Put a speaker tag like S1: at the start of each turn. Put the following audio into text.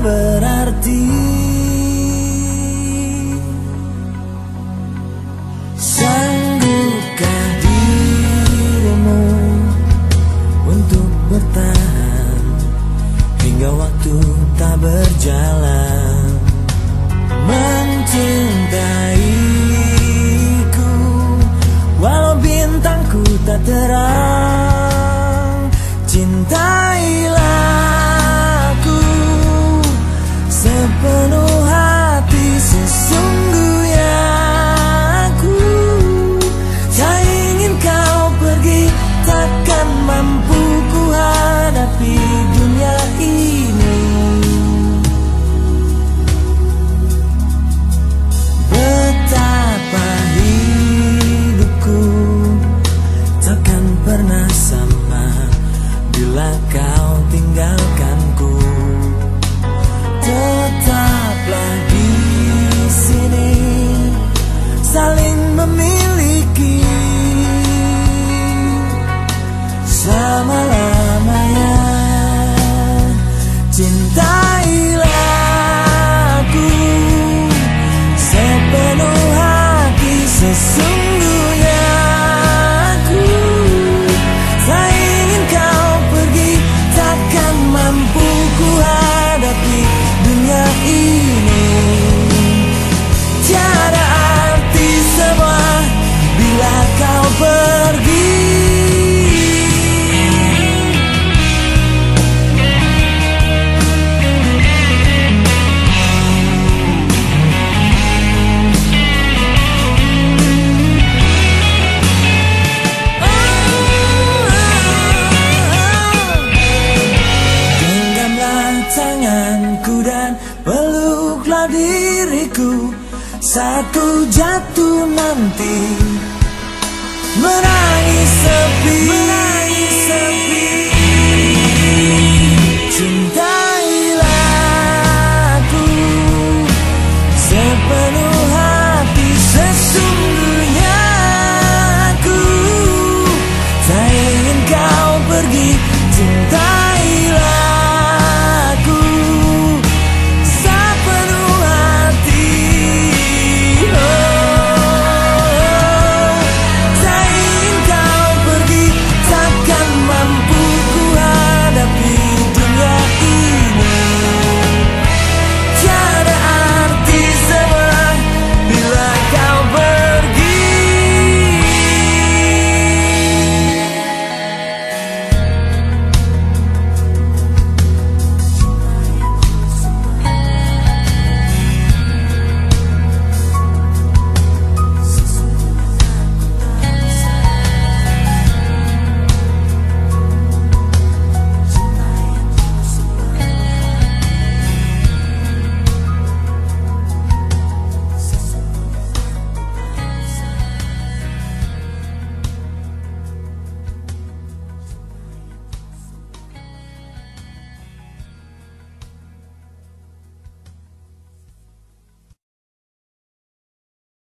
S1: berarti Sanggupkah dirimu Untuk bertahan Hingga waktu tak berjalan? Mencintaiku Walau bintangku tak terang. Cinta diriku Saat jatuh nanti. Menangis sepi. Menangis